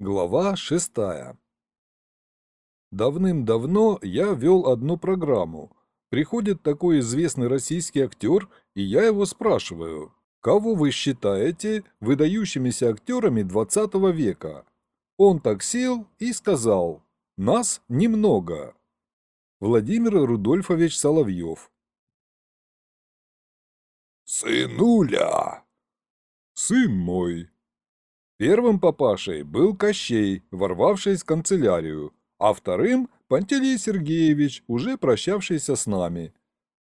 Глава шестая Давным-давно я вел одну программу. Приходит такой известный российский актер, и я его спрашиваю, кого вы считаете выдающимися актерами 20 века? Он так сел и сказал, нас немного. Владимир Рудольфович Соловьев «Сынуля!» «Сын мой!» Первым папашей был Кощей, ворвавшись в канцелярию, а вторым – Пантелей Сергеевич, уже прощавшийся с нами.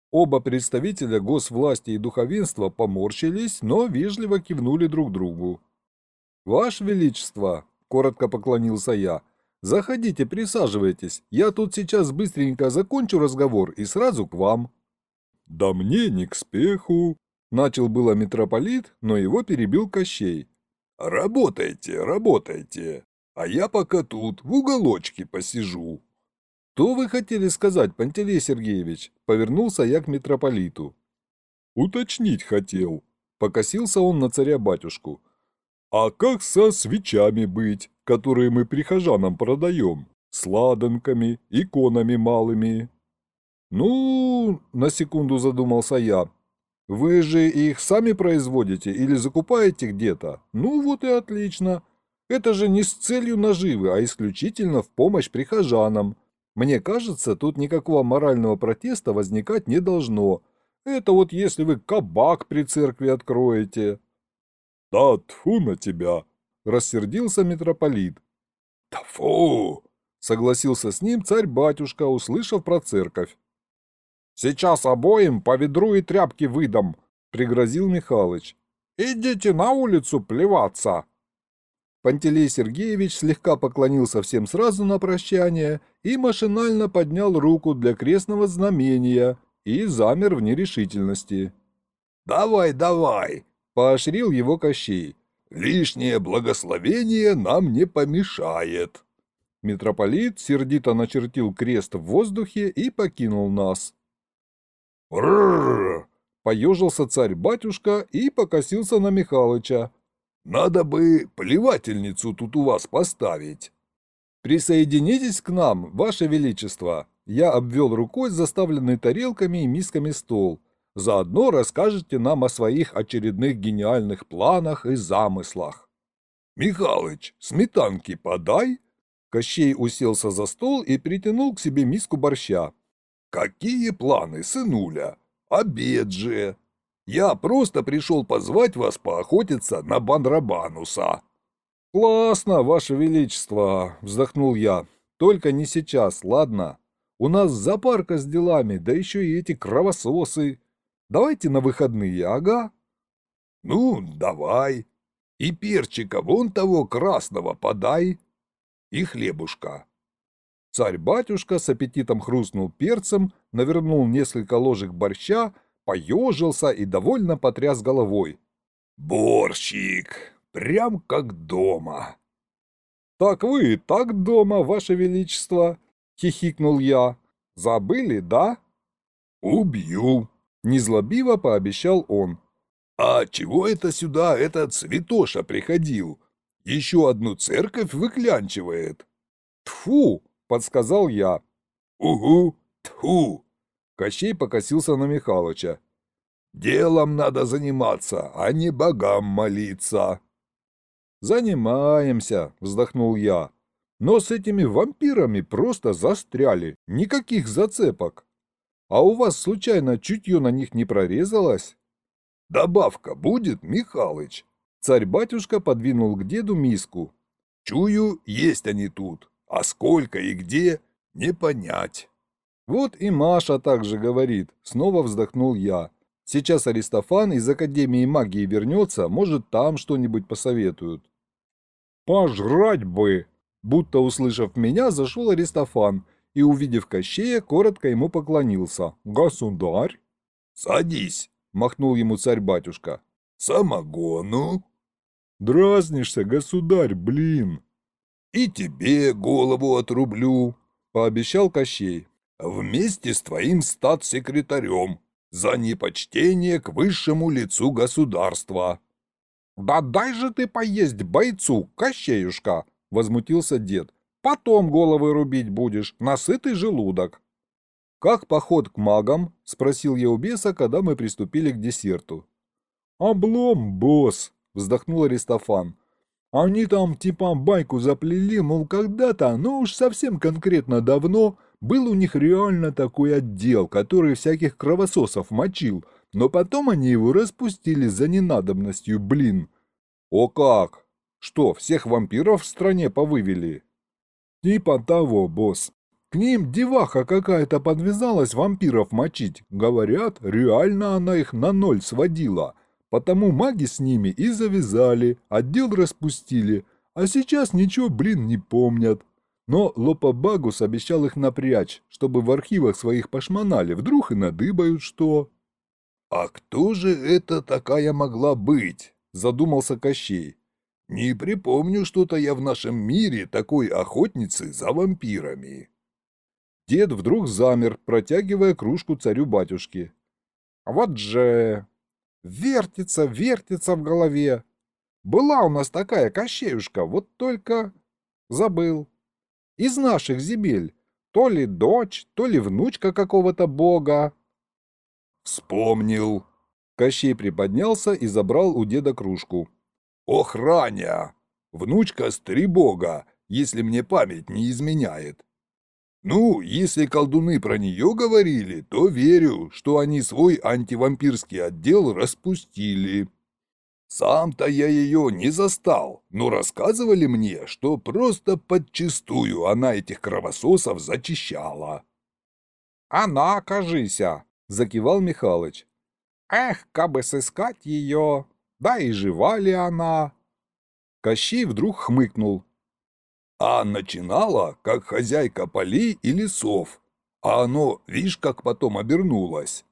Оба представителя госвласти и духовенства поморщились, но вежливо кивнули друг другу. «Ваше Величество!» – коротко поклонился я. «Заходите, присаживайтесь. Я тут сейчас быстренько закончу разговор и сразу к вам». «Да мне не к спеху!» – начал было митрополит, но его перебил Кощей. «Работайте, работайте, а я пока тут в уголочке посижу». «Что вы хотели сказать, Пантелей Сергеевич?» – повернулся я к митрополиту. «Уточнить хотел», – покосился он на царя-батюшку. «А как со свечами быть, которые мы прихожанам продаем? С ладанками, иконами малыми?» «Ну...» – на секунду задумался я. Вы же их сами производите или закупаете где-то? Ну вот и отлично. Это же не с целью наживы, а исключительно в помощь прихожанам. Мне кажется, тут никакого морального протеста возникать не должно. Это вот если вы кабак при церкви откроете. Да тьфу на тебя, рассердился митрополит. Тьфу, согласился с ним царь-батюшка, услышав про церковь. «Сейчас обоим по ведру и тряпки выдам», — пригрозил Михалыч. «Идите на улицу плеваться». Пантелей Сергеевич слегка поклонился всем сразу на прощание и машинально поднял руку для крестного знамения и замер в нерешительности. «Давай, давай!» — поощрил его Кощей. «Лишнее благословение нам не помешает!» Митрополит сердито начертил крест в воздухе и покинул нас. Поежился царь-батюшка и покосился на Михалыча. «Надо бы плевательницу тут у вас поставить». «Присоединитесь к нам, ваше величество!» Я обвел рукой заставленный тарелками и мисками стол. Заодно расскажете нам о своих очередных гениальных планах и замыслах. «Михалыч, сметанки подай!» Кощей уселся за стол и притянул к себе миску борща. «Какие планы, сынуля? Обед же! Я просто пришел позвать вас поохотиться на Бандрабануса». «Классно, ваше величество!» – вздохнул я. «Только не сейчас, ладно? У нас зоопарка с делами, да еще и эти кровососы. Давайте на выходные, ага?» «Ну, давай. И перчика вон того красного подай. И хлебушка». Царь-батюшка с аппетитом хрустнул перцем, навернул несколько ложек борща, поежился и довольно потряс головой. «Борщик! Прям как дома!» «Так вы и так дома, ваше величество!» — хихикнул я. «Забыли, да?» «Убью!» — незлобиво пообещал он. «А чего это сюда этот святоша приходил? Еще одну церковь выклянчивает!» «Тьфу!» Подсказал я. «Угу, тьфу!» Кощей покосился на Михалыча. «Делом надо заниматься, а не богам молиться!» «Занимаемся», — вздохнул я. «Но с этими вампирами просто застряли, никаких зацепок. А у вас случайно чутье на них не прорезалось?» «Добавка будет, Михалыч?» Царь-батюшка подвинул к деду миску. «Чую, есть они тут. А сколько и где – не понять. Вот и Маша также говорит, снова вздохнул я. Сейчас Аристофан из Академии магии вернется, может там что-нибудь посоветуют. Пожрать бы! Будто услышав меня, зашел Аристофан и, увидев Кощея, коротко ему поклонился. «Государь!» «Садись!» – махнул ему царь-батюшка. «Самогону!» «Дразнишься, государь, блин!» «И тебе голову отрублю», — пообещал Кощей, «вместе с твоим статс-секретарем за непочтение к высшему лицу государства». «Да дай же ты поесть бойцу, Кощеюшка!» — возмутился дед. «Потом головы рубить будешь, насытый желудок». «Как поход к магам?» – спросил я у беса, когда мы приступили к десерту. «Облом, босс!» – вздохнул Аристофан. «Они там типа байку заплели, мол, когда-то, но уж совсем конкретно давно, был у них реально такой отдел, который всяких кровососов мочил, но потом они его распустили за ненадобностью, блин». «О как! Что, всех вампиров в стране повывели?» «Типа того, босс. К ним деваха какая-то подвязалась вампиров мочить. Говорят, реально она их на ноль сводила. Потому маги с ними и завязали, отдел распустили. А сейчас ничего, блин, не помнят. Но Лопабагус обещал их напрячь, чтобы в архивах своих пошмонали, вдруг и надыбают что. «А кто же это такая могла быть?» – задумался Кощей. «Не припомню что-то я в нашем мире такой охотницы за вампирами». Дед вдруг замер, протягивая кружку царю-батюшке. «Вот же! Вертится, вертится в голове! Была у нас такая кощеюшка, вот только... Забыл. Из наших земель. То ли дочь, то ли внучка какого-то бога». «Вспомнил!» Кощей приподнялся и забрал у деда кружку. «Охраня! Внучка Стребога, если мне память не изменяет. Ну, если колдуны про нее говорили, то верю, что они свой антивампирский отдел распустили. Сам-то я ее не застал, но рассказывали мне, что просто подчистую она этих кровососов зачищала. «Она, кажися!» — закивал Михалыч. «Эх, кабы сыскать ее! Да и жива ли она?» Кощей вдруг хмыкнул, а начинала, как хозяйка полей и лесов, а оно, видишь, как потом обернулось.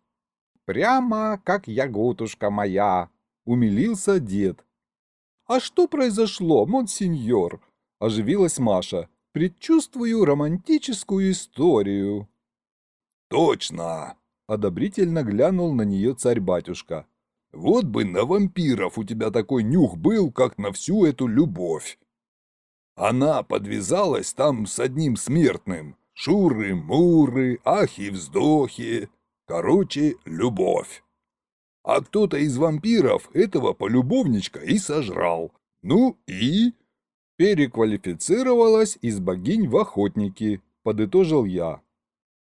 «Прямо как ягутушка моя», — умилился дед. «А что произошло, монсеньор?» — оживилась Маша. «Предчувствую романтическую историю». «Точно!» — одобрительно глянул на нее царь-батюшка. «Вот бы на вампиров у тебя такой нюх был, как на всю эту любовь!» Она подвязалась там с одним смертным. Шуры-муры, ахи-вздохи. Короче, любовь. А кто-то из вампиров этого полюбовничка и сожрал. Ну и... Переквалифицировалась из богинь в охотники, подытожил я.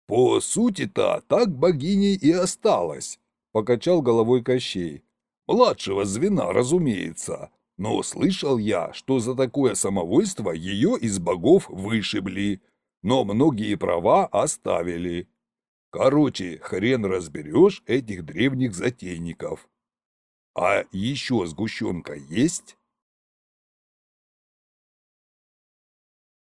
По сути-то так богиней и осталась, покачал головой Кощей. Младшего звена, разумеется. Но слышал я, что за такое самовольство ее из богов вышибли, но многие права оставили. Короче, хрен разберешь этих древних затейников. А еще сгущенка есть?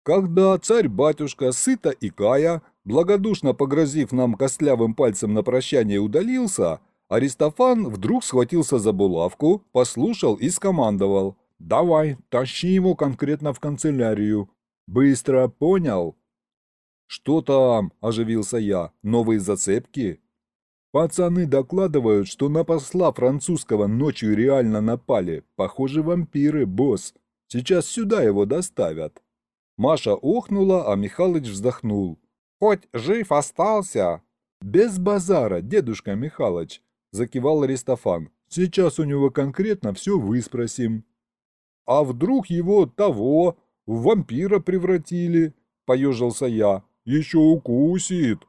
Когда царь-батюшка сыто и кая, благодушно погрозив нам костлявым пальцем на прощание удалился, Аристофан вдруг схватился за булавку, послушал и скомандовал. «Давай, тащи его конкретно в канцелярию. Быстро, понял?» «Что там?» – оживился я. «Новые зацепки?» «Пацаны докладывают, что на посла французского ночью реально напали. Похоже, вампиры, босс. Сейчас сюда его доставят». Маша охнула, а Михалыч вздохнул. «Хоть жив остался?» «Без базара, дедушка Михалыч. — закивал Аристофан. «Сейчас у него конкретно все выспросим». «А вдруг его того в вампира превратили?» — поежился я. «Еще укусит».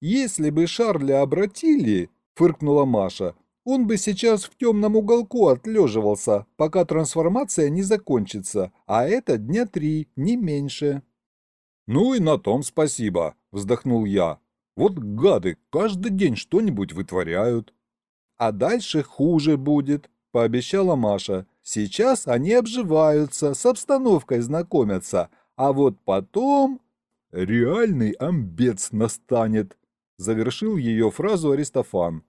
«Если бы Шарля обратили», — фыркнула Маша, «он бы сейчас в темном уголку отлеживался, пока трансформация не закончится, а это дня три, не меньше». «Ну и на том спасибо», — вздохнул я. Вот гады каждый день что-нибудь вытворяют. А дальше хуже будет, пообещала Маша. Сейчас они обживаются, с обстановкой знакомятся, а вот потом... Реальный амбец настанет, завершил ее фразу Аристофан.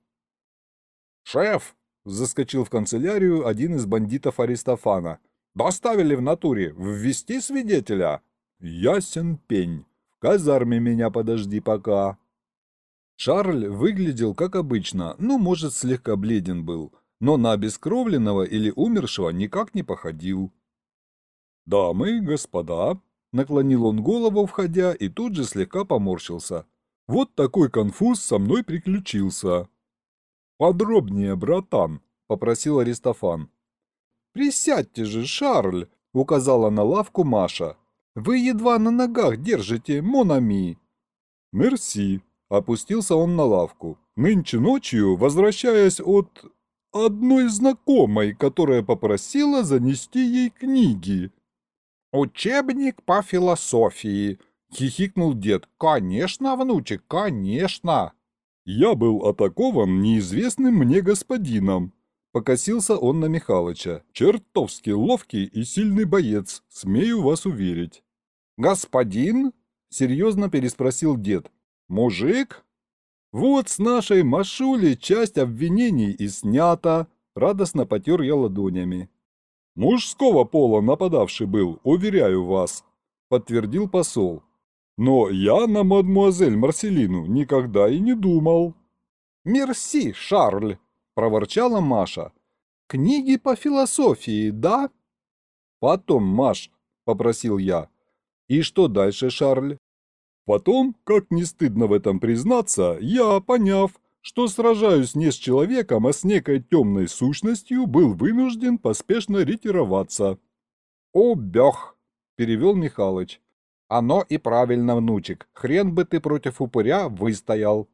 «Шеф!» – заскочил в канцелярию один из бандитов Аристофана. «Доставили в натуре. Ввести свидетеля?» «Ясен пень. В казарме меня подожди пока». Шарль выглядел как обычно, ну, может, слегка бледен был, но на обескровленного или умершего никак не походил. «Дамы господа», — наклонил он голову, входя, и тут же слегка поморщился. «Вот такой конфуз со мной приключился». «Подробнее, братан», — попросил Аристофан. «Присядьте же, Шарль», — указала на лавку Маша. «Вы едва на ногах держите, Монами». «Мерси», — опустился он на лавку. «Нынче ночью, возвращаясь от одной знакомой, которая попросила занести ей книги». «Учебник по философии», — хихикнул дед. «Конечно, внучек, конечно». «Я был атакован неизвестным мне господином», — покосился он на Михалыча. «Чертовски ловкий и сильный боец, смею вас уверить». «Господин?» — серьезно переспросил дед. «Мужик?» «Вот с нашей Машули часть обвинений и снята», — радостно потер я ладонями. «Мужского пола нападавший был, уверяю вас», — подтвердил посол. «Но я на мадмуазель Марселину никогда и не думал». «Мерси, Шарль», — проворчала Маша. «Книги по философии, да?» «Потом, Маш», — попросил я. «И что дальше, Шарль?» Потом, как не стыдно в этом признаться, я, поняв, что сражаюсь не с человеком, а с некой темной сущностью, был вынужден поспешно ретироваться. «О, бех!» – перевел Михалыч. «Оно и правильно, внучек. Хрен бы ты против упыря выстоял».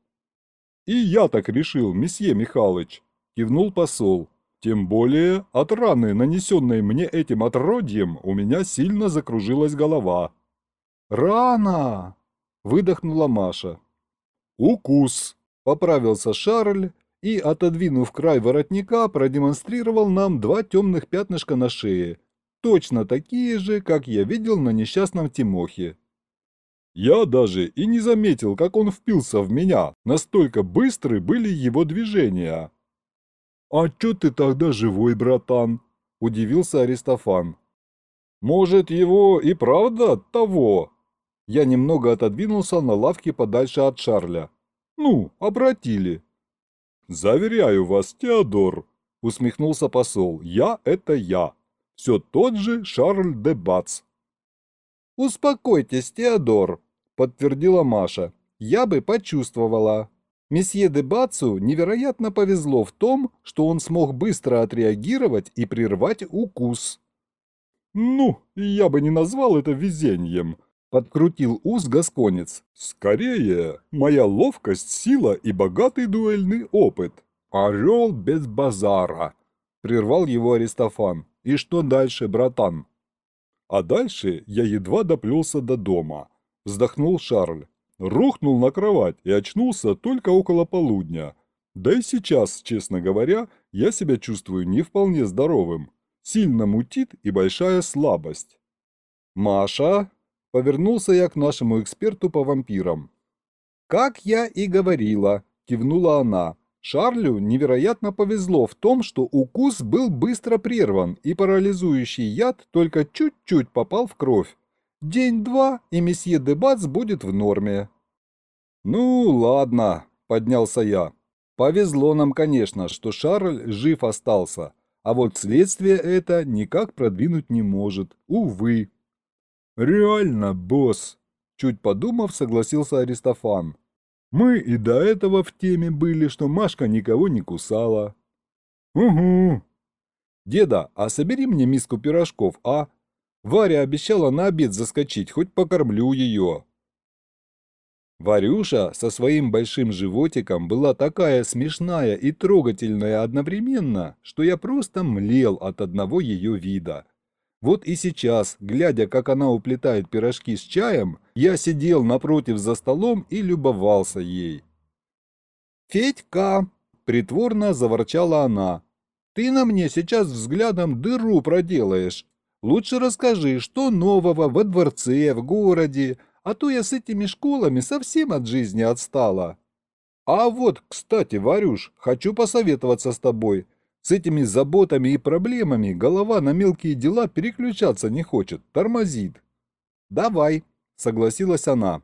«И я так решил, месье Михалыч», – кивнул посол. «Тем более от раны, нанесенной мне этим отродьем, у меня сильно закружилась голова». «Рана!» – выдохнула Маша. «Укус!» Поправился Шарль и, отодвинув край воротника, продемонстрировал нам два темных пятнышка на шее, точно такие же, как я видел на несчастном Тимохе. Я даже и не заметил, как он впился в меня, настолько быстры были его движения. «А чё ты тогда живой, братан?» – удивился Аристофан. «Может, его и правда того?» Я немного отодвинулся на лавке подальше от Шарля. Ну, обратили. Заверяю вас, Теодор, усмехнулся посол, я это я. Все тот же Шарль де Бац. Успокойтесь, Теодор, подтвердила Маша. Я бы почувствовала. Месье де Бацу невероятно повезло в том, что он смог быстро отреагировать и прервать укус. «Ну, я бы не назвал это везением», Подкрутил ус гасконец. «Скорее, моя ловкость, сила и богатый дуэльный опыт. Орел без базара!» Прервал его Аристофан. «И что дальше, братан?» А дальше я едва доплелся до дома. Вздохнул Шарль. Рухнул на кровать и очнулся только около полудня. Да и сейчас, честно говоря, я себя чувствую не вполне здоровым. Сильно мутит и большая слабость. «Маша?» Повернулся я к нашему эксперту по вампирам. «Как я и говорила», – кивнула она. Шарлю невероятно повезло в том, что укус был быстро прерван, и парализующий яд только чуть-чуть попал в кровь. День-два, и месье Дебац будет в норме. «Ну, ладно», – поднялся я. «Повезло нам, конечно, что Шарль жив остался, а вот следствие это никак продвинуть не может, увы». «Реально, босс!» Чуть подумав, согласился Аристофан. «Мы и до этого в теме были, что Машка никого не кусала». «Угу». «Деда, а собери мне миску пирожков, а? Варя обещала на обед заскочить, хоть покормлю ее». Варюша со своим большим животиком была такая смешная и трогательная одновременно, что я просто млел от одного ее вида. Вот и сейчас, глядя, как она уплетает пирожки с чаем, я сидел напротив за столом и любовался ей. «Федька!» – притворно заворчала она. «Ты на мне сейчас взглядом дыру проделаешь. Лучше расскажи, что нового во дворце, в городе, а то я с этими школами совсем от жизни отстала». «А вот, кстати, Варюш, хочу посоветоваться с тобой. С этими заботами и проблемами голова на мелкие дела переключаться не хочет, тормозит. «Давай», — согласилась она.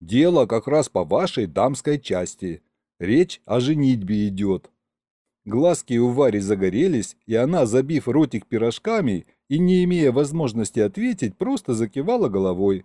«Дело как раз по вашей дамской части. Речь о женитьбе идет». Глазки у Вари загорелись, и она, забив ротик пирожками и, не имея возможности ответить, просто закивала головой.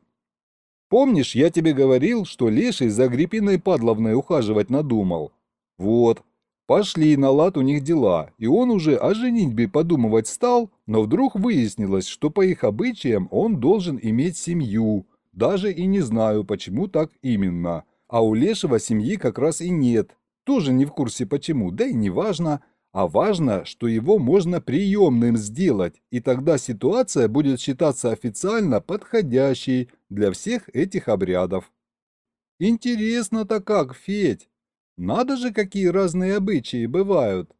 «Помнишь, я тебе говорил, что Леший за Агриппиной Падловной ухаживать надумал? Вот, пошли на лад у них дела, и он уже о женитьбе подумывать стал, но вдруг выяснилось, что по их обычаям он должен иметь семью, даже и не знаю, почему так именно. А у Лешего семьи как раз и нет, тоже не в курсе почему, да и не важно, а важно, что его можно приемным сделать, и тогда ситуация будет считаться официально подходящей для всех этих обрядов. Интересно-то как, Федь? Надо же, какие разные обычаи бывают.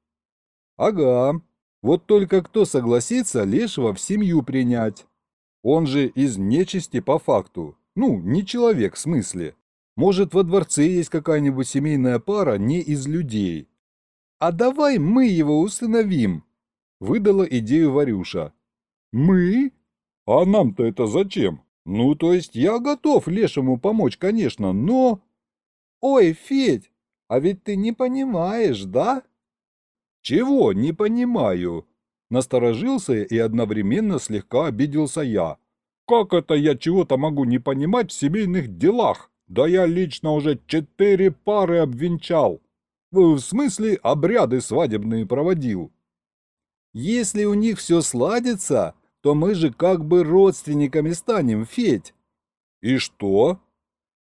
Ага, вот только кто согласится Лешего в семью принять? Он же из нечисти по факту. Ну, не человек в смысле. Может, во дворце есть какая-нибудь семейная пара не из людей. А давай мы его усыновим, выдала идею Варюша. Мы? А нам-то это зачем? Ну, то есть я готов Лешему помочь, конечно, но... Ой, Федь, а ведь ты не понимаешь, да? Чего не понимаю? Насторожился и одновременно слегка обиделся я. Как это я чего-то могу не понимать в семейных делах? Да я лично уже четыре пары обвенчал. В смысле, обряды свадебные проводил. Если у них все сладится, то мы же как бы родственниками станем, Федь. И что?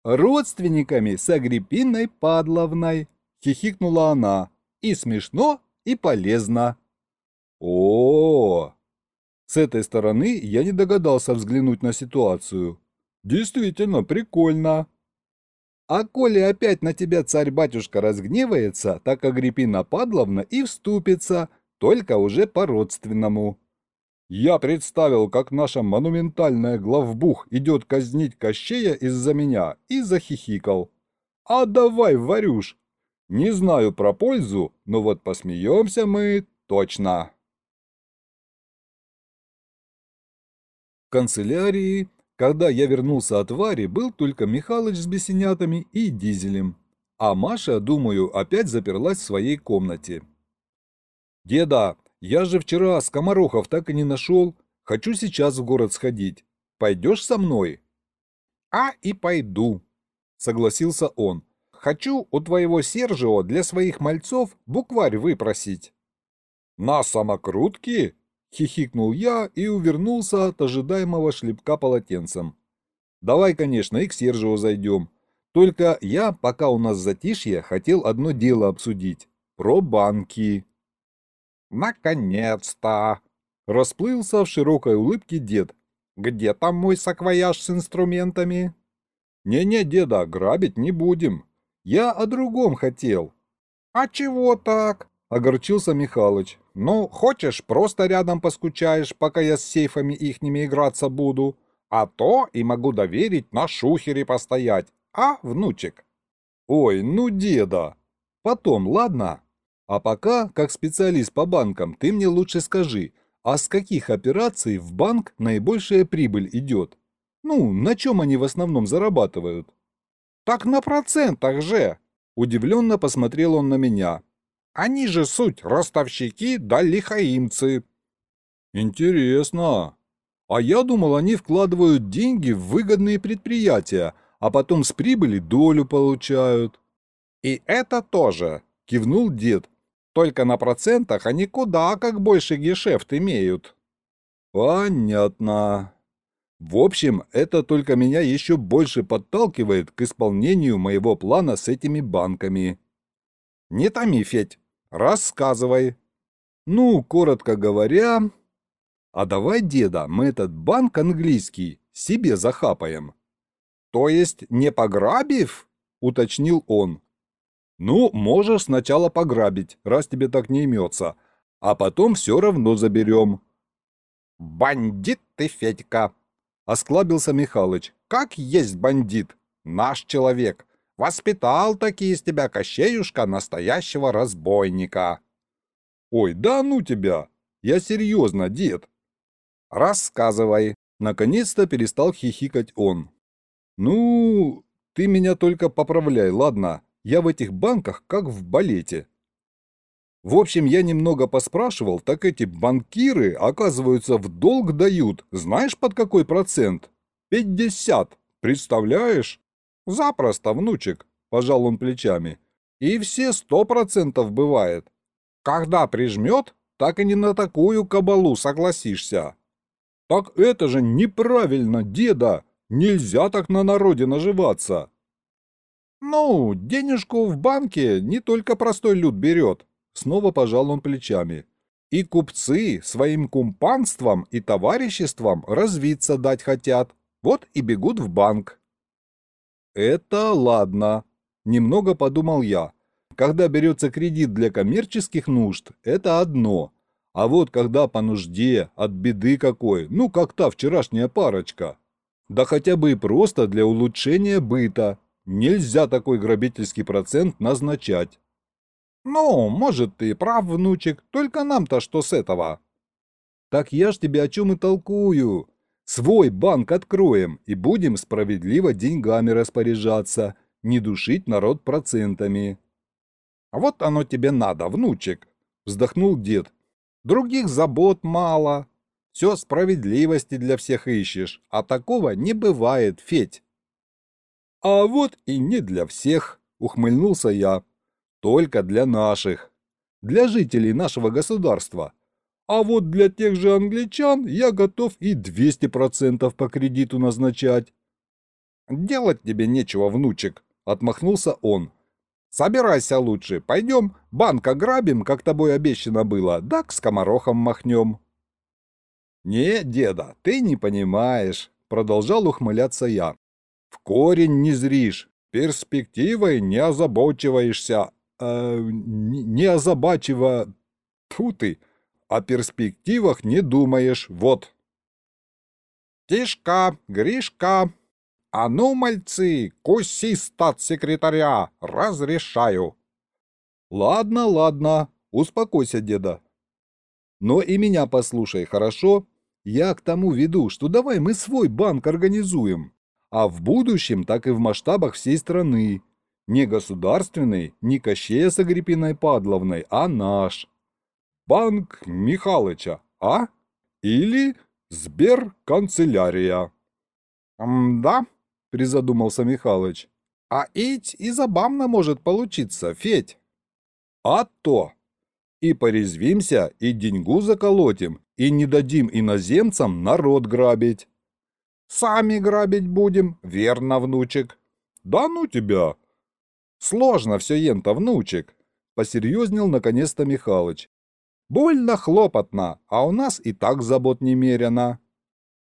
Родственниками с Агриппиной Падловной, хихикнула она. И смешно, и полезно. О, -о, -о! С этой стороны я не догадался взглянуть на ситуацию. Действительно прикольно. А коли опять на тебя царь-батюшка разгневается, так Агриппина Падловна и вступится, только уже по-родственному. Я представил, как наша монументальная главбух идет казнить Кощея из-за меня, и захихикал. А давай, Варюш! Не знаю про пользу, но вот посмеемся мы точно. В канцелярии когда я вернулся от Вари, был только Михалыч с бесенятами и Дизелем. А Маша, думаю, опять заперлась в своей комнате. «Деда, я же вчера скоморохов так и не нашел. Хочу сейчас в город сходить. Пойдешь со мной?» «А и пойду», — согласился он. «Хочу у твоего Сержио для своих мальцов букварь выпросить». «На самокрутки?» — хихикнул я и увернулся от ожидаемого шлепка полотенцем. «Давай, конечно, и к Сержио зайдем. Только я, пока у нас затишье, хотел одно дело обсудить. Про банки». «Наконец-то!» — расплылся в широкой улыбке дед. «Где там мой саквояж с инструментами?» «Не-не, деда, грабить не будем. Я о другом хотел». «А чего так?» — огорчился Михалыч. «Ну, хочешь, просто рядом поскучаешь, пока я с сейфами ихними играться буду. А то и могу доверить на шухере постоять. А, внучек?» «Ой, ну деда!» «Потом, ладно? А пока, как специалист по банкам, ты мне лучше скажи, а с каких операций в банк наибольшая прибыль идет? Ну, на чем они в основном зарабатывают?» «Так на процентах же!» Удивленно посмотрел он на меня. Они же суть ростовщики да лихаимцы. Интересно. А я думал, они вкладывают деньги в выгодные предприятия, а потом с прибыли долю получают. И это тоже, кивнул дед. Только на процентах они куда как больше гешефт имеют. Понятно. В общем, это только меня еще больше подталкивает к исполнению моего плана с этими банками. Не томи, Федь, рассказывай. Ну, коротко говоря... А давай, деда, мы этот банк английский себе захапаем. То есть не пограбив? Уточнил он. Ну, можешь сначала пограбить, раз тебе так не имется, а потом все равно заберем. Бандит ты, Федька! Осклабился Михалыч. Как есть бандит, наш человек. Воспитал таки из тебя, Кощеюшка, настоящего разбойника. Ой, да ну тебя! Я серьезно, дед. Рассказывай. Наконец-то перестал хихикать он. Ну, ты меня только поправляй, ладно? Я в этих банках как в балете. В общем, я немного поспрашивал, так эти банкиры, оказывается, в долг дают, знаешь, под какой процент? 50, представляешь? Запросто, внучек, пожал он плечами. И все сто процентов бывает. Когда прижмет, так и не на такую кабалу согласишься. Так это же неправильно, деда, нельзя так на народе наживаться. Ну, денежку в банке не только простой люд берет, снова пожал он плечами. И купцы своим кумпанством и товариществом развиться дать хотят, вот и бегут в банк. Это ладно, немного подумал я. Когда берется кредит для коммерческих нужд, это одно. А вот когда по нужде, от беды какой, ну как та вчерашняя парочка. Да хотя бы и просто для улучшения быта. Нельзя такой грабительский процент назначать. Ну, может, ты прав, внучек, только нам-то что с этого? Так я ж тебе о чем и толкую. Свой банк откроем и будем справедливо деньгами распоряжаться, не душить народ процентами. А вот оно тебе надо, внучек, вздохнул дед. Других забот мало. Все справедливости для всех ищешь, а такого не бывает, Федь. А вот и не для всех, ухмыльнулся я. Только для наших. Для жителей нашего государства. А вот для тех же англичан я готов и 200% по кредиту назначать. Делать тебе нечего, внучек, отмахнулся он. Собирайся лучше, пойдем, банк ограбим, как тобой обещано было, да к скоморохам махнем. Не, деда, ты не понимаешь, продолжал ухмыляться я. В корень не зришь, перспективой не озабочиваешься, э, не озабачива... Тьфу ты, о перспективах не думаешь, вот. Тишка, Гришка, «А ну, мальцы, куси статс-секретаря! Разрешаю!» «Ладно, ладно, успокойся, деда. Но и меня послушай, хорошо? Я к тому веду, что давай мы свой банк организуем, а в будущем так и в масштабах всей страны. Не государственный, не Кощея с Агриппиной Падловной, а наш. Банк Михалыча, а? Или Сберканцелярия». «Да?» — призадумался Михалыч. «А ить и забавно может получиться, Федь». «А то! И порезвимся, и деньгу заколотим, и не дадим иноземцам народ грабить». «Сами грабить будем, верно, внучек?» «Да ну тебя!» «Сложно все ента, внучек», — посерьезнел наконец-то Михалыч. «Больно хлопотно, а у нас и так забот немерено».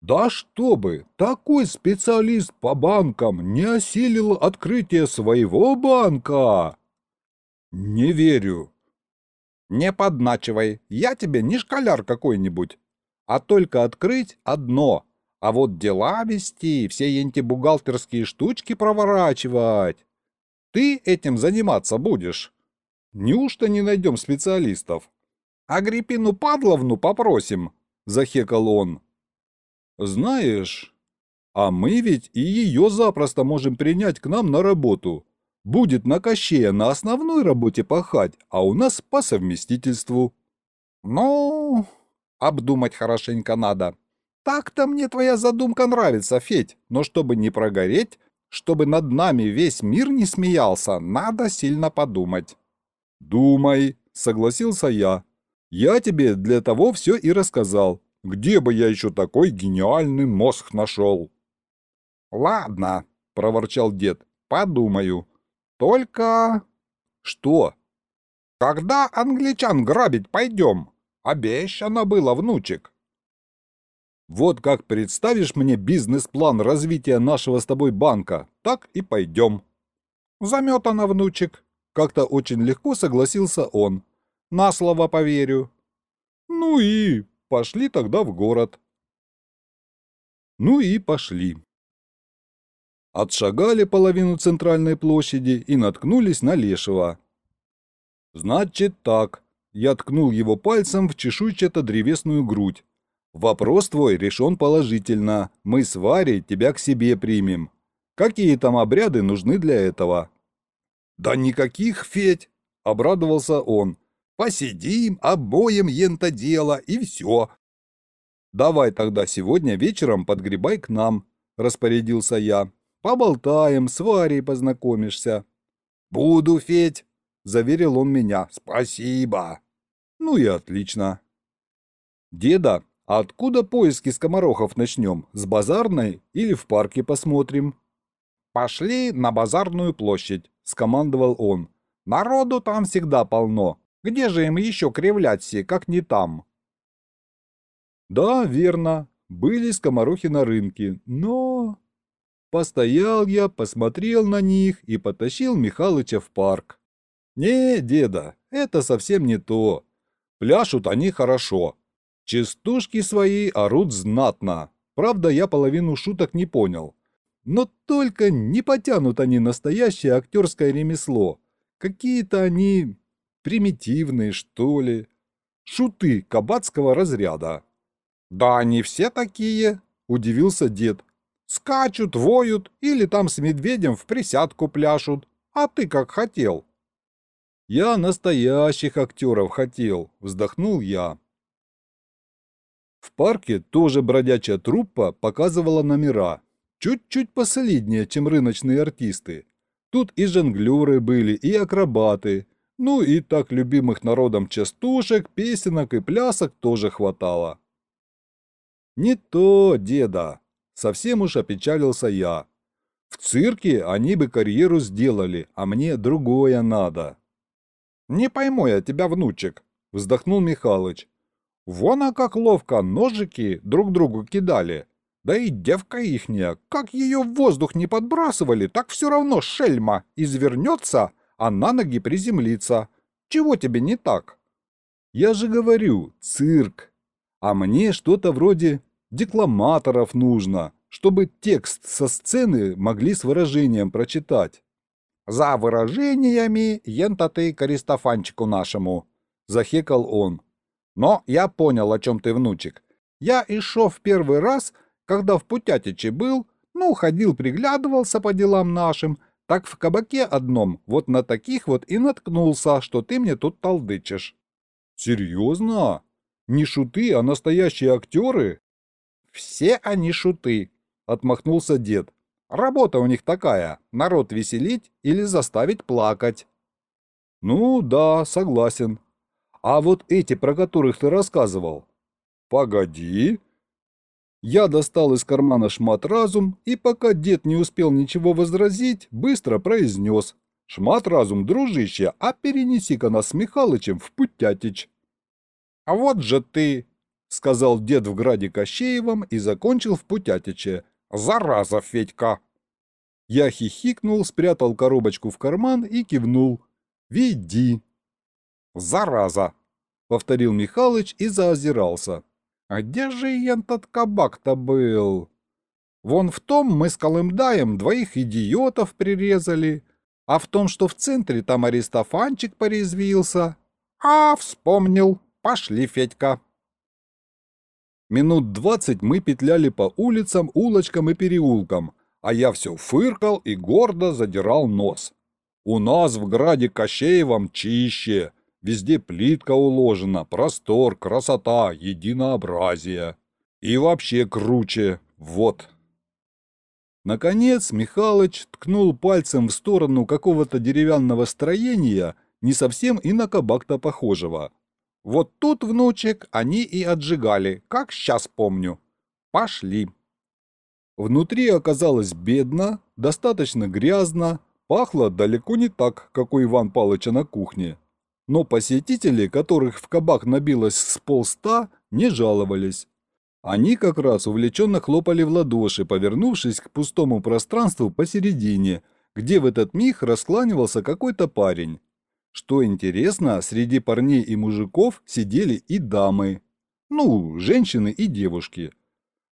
Да чтобы такой специалист по банкам не осилил открытие своего банка? Не верю. Не подначивай, я тебе не школяр какой-нибудь, а только открыть одно, а вот дела вести, все эти бухгалтерские штучки проворачивать. Ты этим заниматься будешь. Неужто не найдем специалистов? Агриппину Падловну попросим, захекал он. Знаешь, а мы ведь и ее запросто можем принять к нам на работу. Будет на Кощея на основной работе пахать, а у нас по совместительству. Ну, обдумать хорошенько надо. Так-то мне твоя задумка нравится, Федь, но чтобы не прогореть, чтобы над нами весь мир не смеялся, надо сильно подумать. Думай, согласился я. Я тебе для того все и рассказал. Где бы я еще такой гениальный мозг нашел? Ладно, проворчал дед, подумаю. Только... Что? Когда англичан грабить пойдем? Обещано было, внучек. Вот как представишь мне бизнес-план развития нашего с тобой банка, так и пойдем. Заметано, внучек. Как-то очень легко согласился он. На слово поверю. Ну и Пошли тогда в город. Ну и пошли. Отшагали половину центральной площади и наткнулись на Лешего. «Значит так», — я ткнул его пальцем в чешуйчато-древесную грудь. «Вопрос твой решен положительно. Мы с Варей тебя к себе примем. Какие там обряды нужны для этого?» «Да никаких, Федь!» — обрадовался он. Посидим, обоем ента дело и все. Давай тогда сегодня вечером подгребай к нам, распорядился я. Поболтаем, с Варей познакомишься. Буду, Федь, заверил он меня. Спасибо. Ну и отлично. Деда, откуда поиски скоморохов начнем? С базарной или в парке посмотрим? Пошли на базарную площадь, скомандовал он. Народу там всегда полно. Где же им еще кривляться, как не там? Да, верно, были скоморохи на рынке, но... Постоял я, посмотрел на них и потащил Михалыча в парк. Не, деда, это совсем не то. Пляшут они хорошо. Частушки свои орут знатно. Правда, я половину шуток не понял. Но только не потянут они настоящее актерское ремесло. Какие-то они примитивные, что ли. Шуты кабацкого разряда. «Да они все такие», – удивился дед. «Скачут, воют или там с медведем в присядку пляшут. А ты как хотел?» «Я настоящих актеров хотел», – вздохнул я. В парке тоже бродячая труппа показывала номера. Чуть-чуть посолиднее, чем рыночные артисты. Тут и жонглеры были, и акробаты, ну и так любимых народом частушек, песенок и плясок тоже хватало. Не то, деда, совсем уж опечалился я. В цирке они бы карьеру сделали, а мне другое надо. Не пойму я тебя, внучек, вздохнул Михалыч. Вон а как ловко ножики друг другу кидали. Да и девка ихняя, как ее в воздух не подбрасывали, так все равно шельма извернется, а на ноги приземлиться. Чего тебе не так? Я же говорю, цирк. А мне что-то вроде декламаторов нужно, чтобы текст со сцены могли с выражением прочитать. За выражениями ента ты к Аристофанчику нашему, захекал он. Но я понял, о чем ты, внучек. Я и шел в первый раз, когда в Путятиче был, ну, ходил, приглядывался по делам нашим, так в кабаке одном вот на таких вот и наткнулся, что ты мне тут толдычишь. Серьезно? Не шуты, а настоящие актеры? Все они шуты, отмахнулся дед. Работа у них такая, народ веселить или заставить плакать. Ну да, согласен. А вот эти, про которых ты рассказывал? Погоди, я достал из кармана шмат разум, и пока дед не успел ничего возразить, быстро произнес. «Шмат разум, дружище, а перенеси-ка нас с Михалычем в Путятич». «А вот же ты!» — сказал дед в граде Кощеевом и закончил в Путятиче. «Зараза, Федька!» Я хихикнул, спрятал коробочку в карман и кивнул. «Веди!» «Зараза!» — повторил Михалыч и заозирался. А где же этот кабак-то был? Вон в том мы с Колымдаем двоих идиотов прирезали, а в том, что в центре там Аристофанчик порезвился. А, вспомнил. Пошли, Федька. Минут двадцать мы петляли по улицам, улочкам и переулкам, а я все фыркал и гордо задирал нос. У нас в граде Кощеевом чище, Везде плитка уложена, простор, красота, единообразие. И вообще круче. Вот. Наконец Михалыч ткнул пальцем в сторону какого-то деревянного строения, не совсем и на кабак-то похожего. Вот тут, внучек, они и отжигали, как сейчас помню. Пошли. Внутри оказалось бедно, достаточно грязно, пахло далеко не так, как у Иван Палыча на кухне но посетители, которых в кабак набилось с полста, не жаловались. Они как раз увлеченно хлопали в ладоши, повернувшись к пустому пространству посередине, где в этот миг раскланивался какой-то парень. Что интересно, среди парней и мужиков сидели и дамы. Ну, женщины и девушки.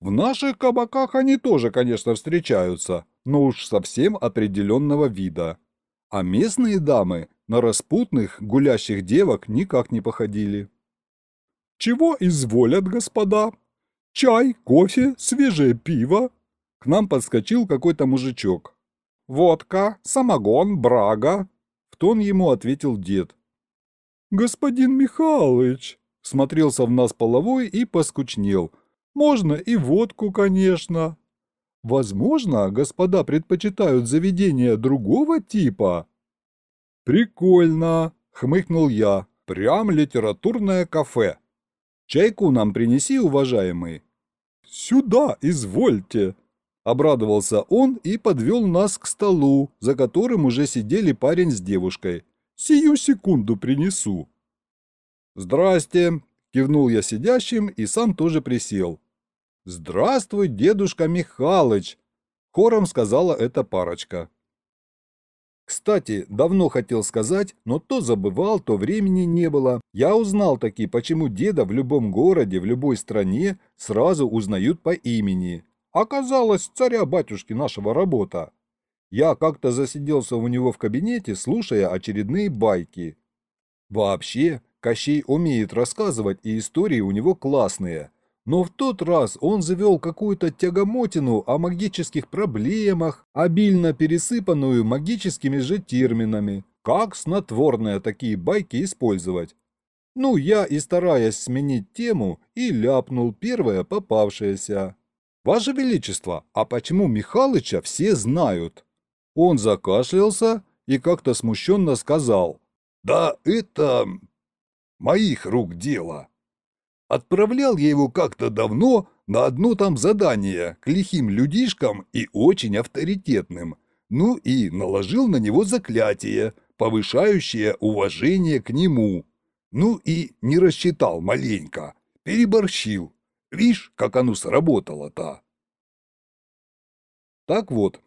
В наших кабаках они тоже, конечно, встречаются, но уж совсем определенного вида. А местные дамы на распутных, гулящих девок никак не походили. «Чего изволят, господа? Чай, кофе, свежее пиво?» К нам подскочил какой-то мужичок. «Водка, самогон, брага», — в тон ему ответил дед. «Господин Михалыч!» Смотрелся в нас половой и поскучнел. «Можно и водку, конечно!» «Возможно, господа предпочитают заведения другого типа?» «Прикольно!» — хмыкнул я. «Прям литературное кафе!» «Чайку нам принеси, уважаемый!» «Сюда, извольте!» Обрадовался он и подвел нас к столу, за которым уже сидели парень с девушкой. «Сию секунду принесу». «Здрасте!» – кивнул я сидящим и сам тоже присел. «Здравствуй, дедушка Михалыч!» – хором сказала эта парочка. Кстати, давно хотел сказать, но то забывал, то времени не было. Я узнал таки, почему деда в любом городе, в любой стране сразу узнают по имени. Оказалось, царя-батюшки нашего работа. Я как-то засиделся у него в кабинете, слушая очередные байки. Вообще, Кощей умеет рассказывать, и истории у него классные. Но в тот раз он завел какую-то тягомотину о магических проблемах, обильно пересыпанную магическими же терминами. Как снотворные такие байки использовать? Ну, я и стараясь сменить тему, и ляпнул первое попавшееся. «Ваше Величество, а почему Михалыча все знают?» Он закашлялся и как-то смущенно сказал. «Да это... моих рук дело. Отправлял я его как-то давно на одно там задание к лихим людишкам и очень авторитетным. Ну и наложил на него заклятие, повышающее уважение к нему. Ну и не рассчитал маленько, переборщил. Вишь, как оно сработало-то. Так вот,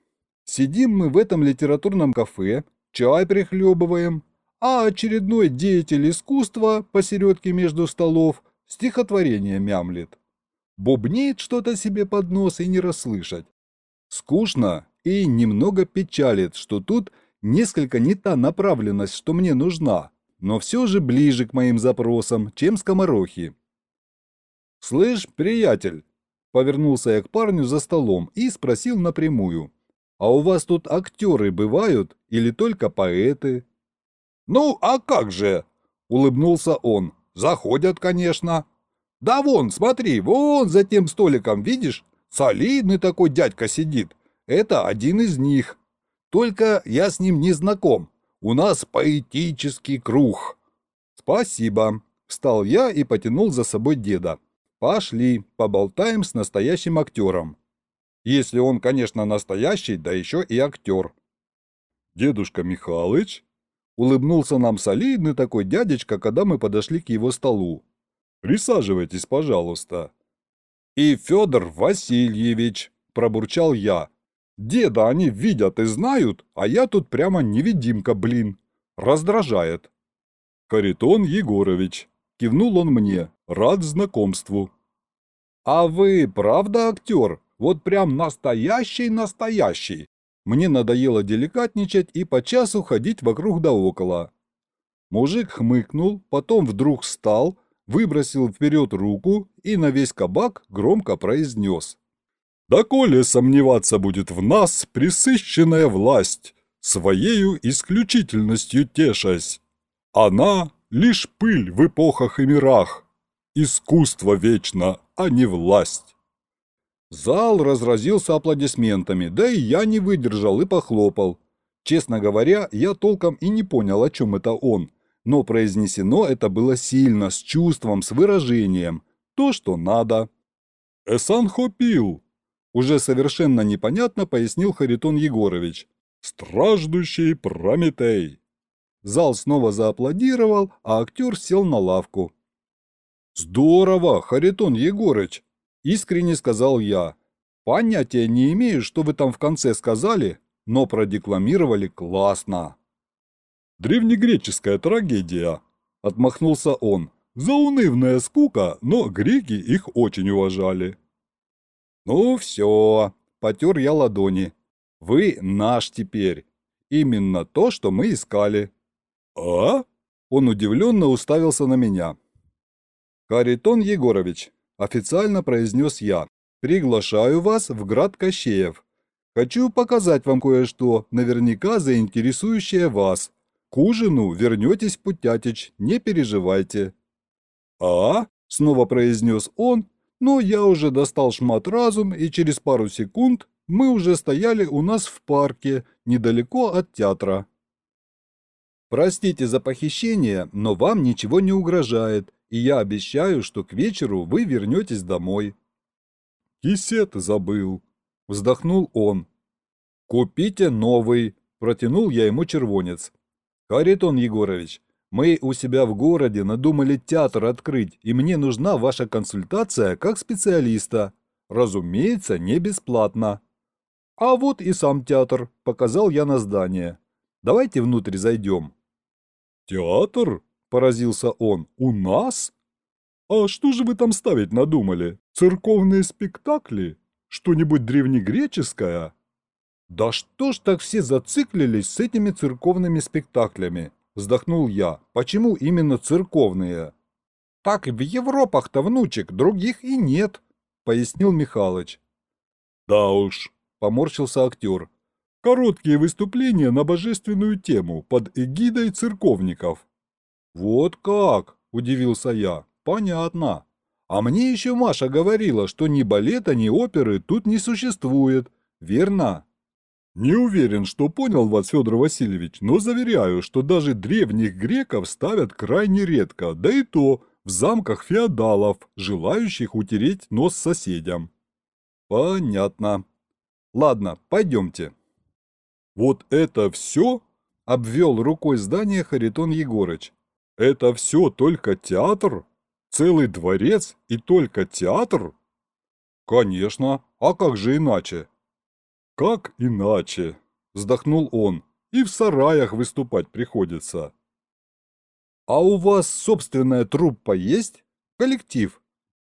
сидим мы в этом литературном кафе, чай прихлебываем, а очередной деятель искусства посередке между столов стихотворение мямлет. Бубнеет что-то себе под нос и не расслышать. Скучно и немного печалит, что тут несколько не та направленность, что мне нужна, но все же ближе к моим запросам, чем скоморохи. «Слышь, приятель!» Повернулся я к парню за столом и спросил напрямую. «А у вас тут актеры бывают или только поэты?» «Ну, а как же?» — улыбнулся он. «Заходят, конечно. Да вон, смотри, вон за тем столиком, видишь? Солидный такой дядька сидит. Это один из них. Только я с ним не знаком. У нас поэтический круг». «Спасибо», — встал я и потянул за собой деда. Пошли, поболтаем с настоящим актером. Если он, конечно, настоящий, да еще и актер. Дедушка Михалыч? Улыбнулся нам солидный такой дядечка, когда мы подошли к его столу. Присаживайтесь, пожалуйста. И Федор Васильевич, пробурчал я. Деда они видят и знают, а я тут прямо невидимка, блин. Раздражает. Харитон Егорович, Кивнул он мне. Рад знакомству. А вы правда актер? Вот прям настоящий-настоящий. Мне надоело деликатничать и по часу ходить вокруг да около. Мужик хмыкнул, потом вдруг встал, выбросил вперед руку и на весь кабак громко произнес. «Да коли сомневаться будет в нас присыщенная власть, своею исключительностью тешась, она лишь пыль в эпохах и мирах. Искусство вечно, а не власть. Зал разразился аплодисментами, да и я не выдержал и похлопал. Честно говоря, я толком и не понял, о чем это он, но произнесено это было сильно, с чувством, с выражением. То, что надо. «Эсан Хопил», – уже совершенно непонятно пояснил Харитон Егорович. «Страждущий Прометей». Зал снова зааплодировал, а актер сел на лавку. «Здорово, Харитон Егорыч!» – искренне сказал я. «Понятия не имею, что вы там в конце сказали, но продекламировали классно». «Древнегреческая трагедия», – отмахнулся он. «Заунывная скука, но греки их очень уважали». «Ну все», – потер я ладони. «Вы наш теперь. Именно то, что мы искали». «А?» Он удивленно уставился на меня. «Харитон Егорович», – официально произнес я, – «приглашаю вас в град Кощеев. Хочу показать вам кое-что, наверняка заинтересующее вас. К ужину вернетесь Путятич, не переживайте». «А?» — снова произнес он, но я уже достал шмат разум, и через пару секунд мы уже стояли у нас в парке, недалеко от театра. Простите за похищение, но вам ничего не угрожает, и я обещаю, что к вечеру вы вернетесь домой. Кисет забыл. Вздохнул он. Купите новый. Протянул я ему червонец. Харитон Егорович, мы у себя в городе надумали театр открыть, и мне нужна ваша консультация как специалиста. Разумеется, не бесплатно. А вот и сам театр, показал я на здание. Давайте внутрь зайдем. Театр? Поразился он. У нас? А что же вы там ставить надумали? Церковные спектакли? Что-нибудь древнегреческое? Да что ж так все зациклились с этими церковными спектаклями? Вздохнул я. Почему именно церковные? Так в Европах-то, внучек, других и нет, пояснил Михалыч. Да уж, поморщился актер. Короткие выступления на божественную тему под эгидой церковников. Вот как, удивился я. Понятно. А мне еще Маша говорила, что ни балета, ни оперы тут не существует. Верно? Не уверен, что понял вас, Федор Васильевич, но заверяю, что даже древних греков ставят крайне редко, да и то в замках феодалов, желающих утереть нос соседям. Понятно. Ладно, пойдемте. Вот это все? Обвел рукой здание Харитон Егорыч. Это все только театр? Целый дворец и только театр? Конечно, а как же иначе? «Как иначе?» – вздохнул он. «И в сараях выступать приходится». «А у вас собственная труппа есть? Коллектив?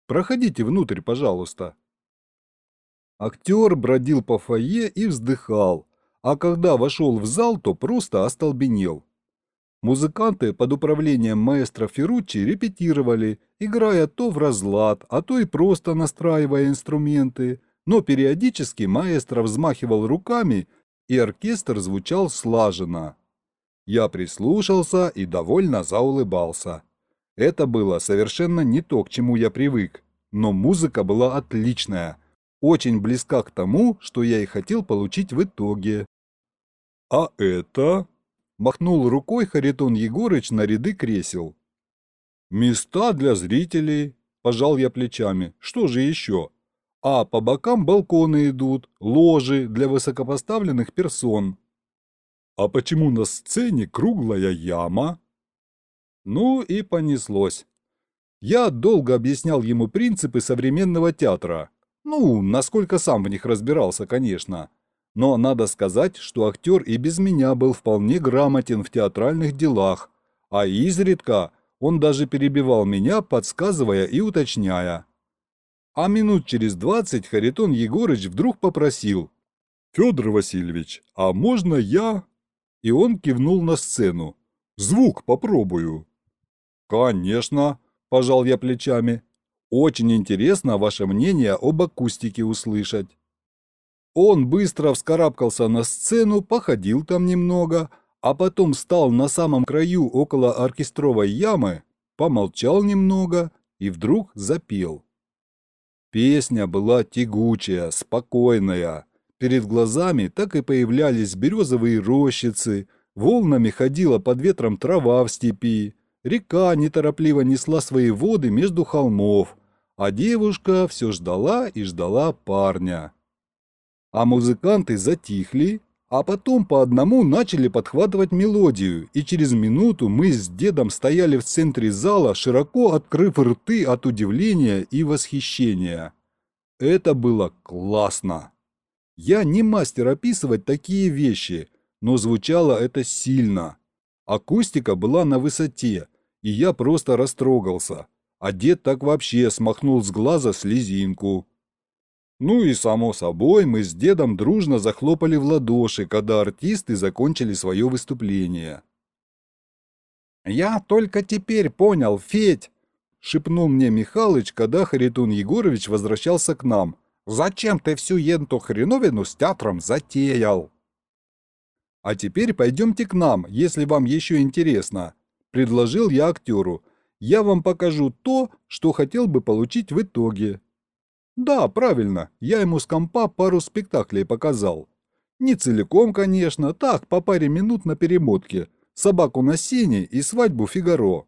Проходите внутрь, пожалуйста». Актер бродил по фойе и вздыхал, а когда вошел в зал, то просто остолбенел. Музыканты под управлением маэстро Ферруччи репетировали, играя то в разлад, а то и просто настраивая инструменты, но периодически маэстро взмахивал руками, и оркестр звучал слаженно. Я прислушался и довольно заулыбался. Это было совершенно не то, к чему я привык, но музыка была отличная, очень близка к тому, что я и хотел получить в итоге. «А это?» – махнул рукой Харитон Егорыч на ряды кресел. «Места для зрителей», – пожал я плечами. «Что же еще?» а по бокам балконы идут, ложи для высокопоставленных персон. А почему на сцене круглая яма? Ну и понеслось. Я долго объяснял ему принципы современного театра. Ну, насколько сам в них разбирался, конечно. Но надо сказать, что актер и без меня был вполне грамотен в театральных делах, а изредка он даже перебивал меня, подсказывая и уточняя. А минут через двадцать Харитон Егорыч вдруг попросил. «Федор Васильевич, а можно я?» И он кивнул на сцену. «Звук попробую». «Конечно», – пожал я плечами. «Очень интересно ваше мнение об акустике услышать». Он быстро вскарабкался на сцену, походил там немного, а потом встал на самом краю около оркестровой ямы, помолчал немного и вдруг запел. Песня была тягучая, спокойная. Перед глазами так и появлялись березовые рощицы, волнами ходила под ветром трава в степи, река неторопливо несла свои воды между холмов, а девушка все ждала и ждала парня. А музыканты затихли, а потом по одному начали подхватывать мелодию, и через минуту мы с дедом стояли в центре зала, широко открыв рты от удивления и восхищения. Это было классно. Я не мастер описывать такие вещи, но звучало это сильно. Акустика была на высоте, и я просто растрогался, а дед так вообще смахнул с глаза слезинку. Ну и само собой, мы с дедом дружно захлопали в ладоши, когда артисты закончили свое выступление. «Я только теперь понял, Федь!» — шепнул мне Михалыч, когда Харитон Егорович возвращался к нам. «Зачем ты всю енту хреновину с театром затеял?» А теперь пойдемте к нам, если вам еще интересно. Предложил я актеру. Я вам покажу то, что хотел бы получить в итоге. Да, правильно, я ему с компа пару спектаклей показал. Не целиком, конечно, так, по паре минут на перемотке. Собаку на сене и свадьбу Фигаро.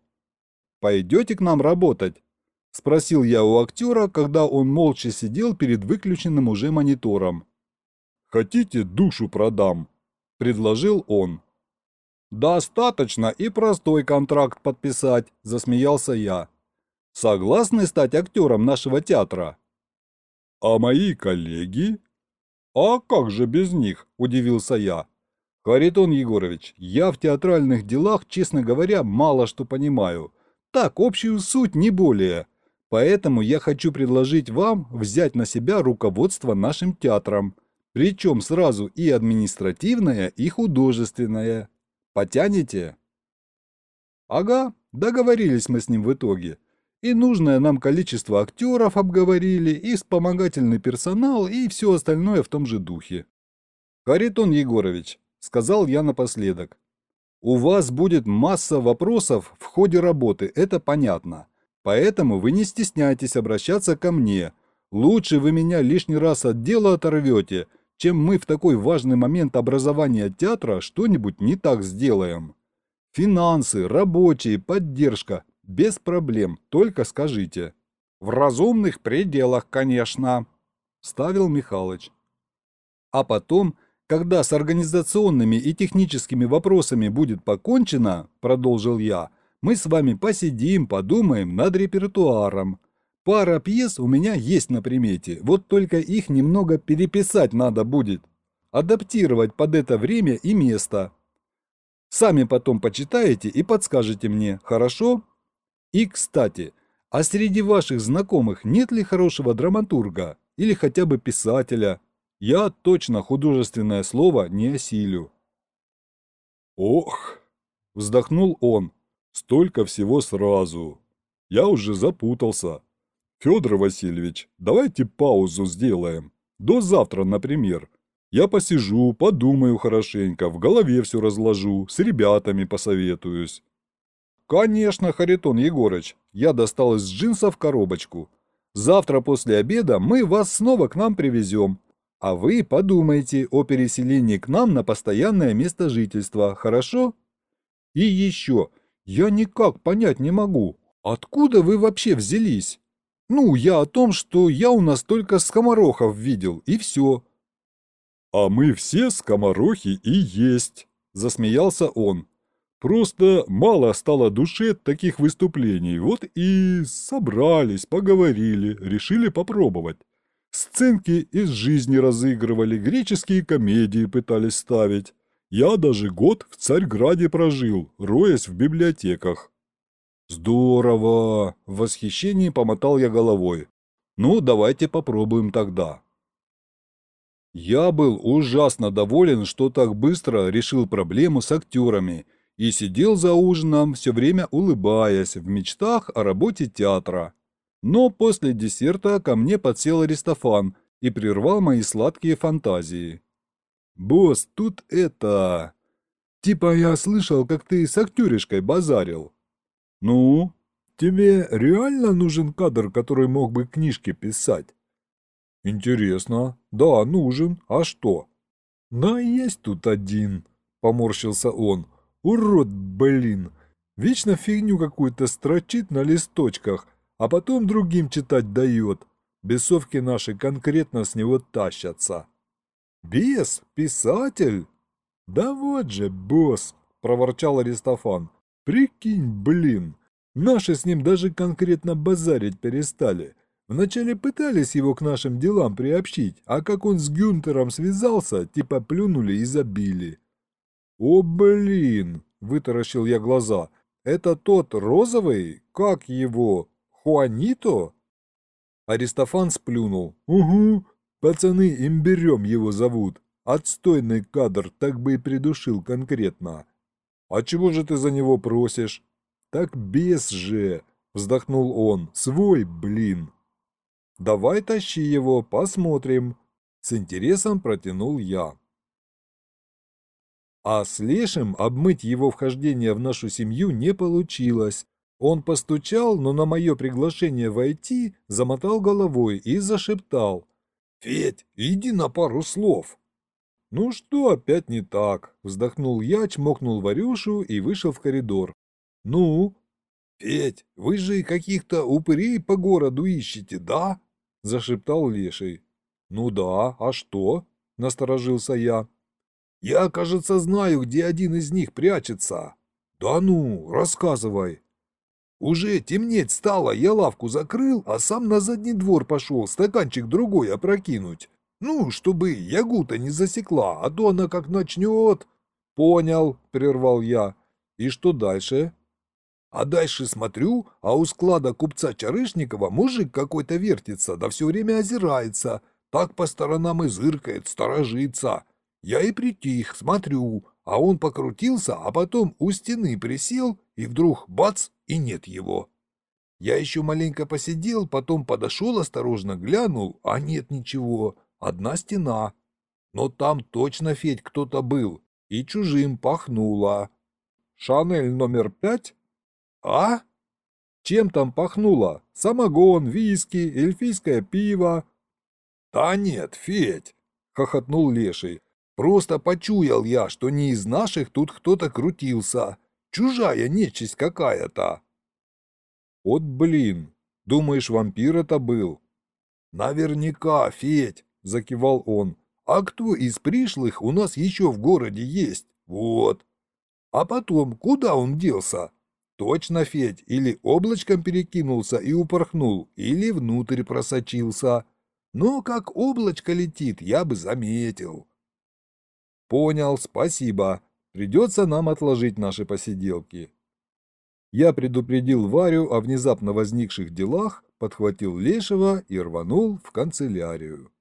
Пойдете к нам работать? Спросил я у актера, когда он молча сидел перед выключенным уже монитором. «Хотите, душу продам?» – предложил он. «Достаточно и простой контракт подписать», – засмеялся я. «Согласны стать актером нашего театра?» «А мои коллеги?» «А как же без них?» – удивился я. «Харитон Егорович, я в театральных делах, честно говоря, мало что понимаю. Так, общую суть, не более. Поэтому я хочу предложить вам взять на себя руководство нашим театром. Причем сразу и административное, и художественное. Потянете? Ага, договорились мы с ним в итоге. И нужное нам количество актеров обговорили, и вспомогательный персонал, и все остальное в том же духе. Харитон Егорович, сказал я напоследок, у вас будет масса вопросов в ходе работы, это понятно. Поэтому вы не стесняйтесь обращаться ко мне. Лучше вы меня лишний раз от дела оторвете, чем мы в такой важный момент образования театра что-нибудь не так сделаем. Финансы, рабочие, поддержка. Без проблем, только скажите. В разумных пределах, конечно, ставил Михалыч. А потом, когда с организационными и техническими вопросами будет покончено, продолжил я, мы с вами посидим, подумаем над репертуаром. Пара пьес у меня есть на примете, вот только их немного переписать надо будет. Адаптировать под это время и место. Сами потом почитаете и подскажете мне, хорошо? И, кстати, а среди ваших знакомых нет ли хорошего драматурга или хотя бы писателя? Я точно художественное слово не осилю. Ох, вздохнул он. Столько всего сразу. Я уже запутался. Федор Васильевич, давайте паузу сделаем. До завтра, например. Я посижу, подумаю хорошенько, в голове все разложу, с ребятами посоветуюсь. Конечно, Харитон Егорыч, я достал из джинсов коробочку. Завтра после обеда мы вас снова к нам привезем. А вы подумайте о переселении к нам на постоянное место жительства, хорошо? И еще, я никак понять не могу, откуда вы вообще взялись? Ну, я о том, что я у нас только скоморохов видел, и все. А мы все скоморохи и есть, засмеялся он. Просто мало стало душе таких выступлений, вот и собрались, поговорили, решили попробовать. Сценки из жизни разыгрывали, греческие комедии пытались ставить. Я даже год в Царьграде прожил, роясь в библиотеках. Здорово! В восхищении помотал я головой. Ну, давайте попробуем тогда. Я был ужасно доволен, что так быстро решил проблему с актерами и сидел за ужином, все время улыбаясь, в мечтах о работе театра. Но после десерта ко мне подсел Аристофан и прервал мои сладкие фантазии. «Босс, тут это... Типа я слышал, как ты с актеришкой базарил». «Ну, тебе реально нужен кадр, который мог бы книжки писать?» «Интересно. Да, нужен. А что?» «Да, есть тут один», — поморщился он. «Урод, блин! Вечно фигню какую-то строчит на листочках, а потом другим читать дает. Бесовки наши конкретно с него тащатся». «Бес? Писатель?» «Да вот же, босс!» – проворчал Аристофан. «Прикинь, блин! Наши с ним даже конкретно базарить перестали. Вначале пытались его к нашим делам приобщить, а как он с Гюнтером связался, типа плюнули и забили». «О, блин!» – вытаращил я глаза. «Это тот розовый? Как его? Хуанито?» Аристофан сплюнул. «Угу, Пацаны имбирем его зовут. Отстойный кадр, так бы и придушил конкретно. А чего же ты за него просишь? Так без же, вздохнул он. Свой, блин. Давай тащи его, посмотрим. С интересом протянул я. А с Лешим обмыть его вхождение в нашу семью не получилось. Он постучал, но на мое приглашение войти замотал головой и зашептал. «Федь, иди на пару слов». «Ну что опять не так?» – вздохнул я, чмокнул Варюшу и вышел в коридор. «Ну?» «Федь, вы же каких-то упырей по городу ищете, да?» – зашептал Леший. «Ну да, а что?» – насторожился я. «Я, кажется, знаю, где один из них прячется». «Да ну, рассказывай». Уже темнеть стало, я лавку закрыл, а сам на задний двор пошел стаканчик другой опрокинуть. Ну, чтобы ягута не засекла, а то она как начнет. Понял, прервал я. И что дальше? А дальше смотрю, а у склада купца Чарышникова мужик какой-то вертится, да все время озирается. Так по сторонам и зыркает, сторожится. Я и притих, смотрю, а он покрутился, а потом у стены присел, и вдруг бац, и нет его. Я еще маленько посидел, потом подошел осторожно, глянул, а нет ничего, одна стена. Но там точно, Федь, кто-то был, и чужим пахнуло. Шанель номер пять? А? Чем там пахнуло? Самогон, виски, эльфийское пиво? Да нет, Федь, хохотнул Леший. Просто почуял я, что не из наших тут кто-то крутился. Чужая нечисть какая-то. Вот блин, думаешь, вампир это был? Наверняка, Федь, закивал он. А кто из пришлых у нас еще в городе есть? Вот. А потом, куда он делся? Точно, Федь, или облачком перекинулся и упорхнул, или внутрь просочился. Но как облачко летит, я бы заметил. Понял, спасибо. Придется нам отложить наши посиделки. Я предупредил Варю о внезапно возникших делах, подхватил Лешего и рванул в канцелярию.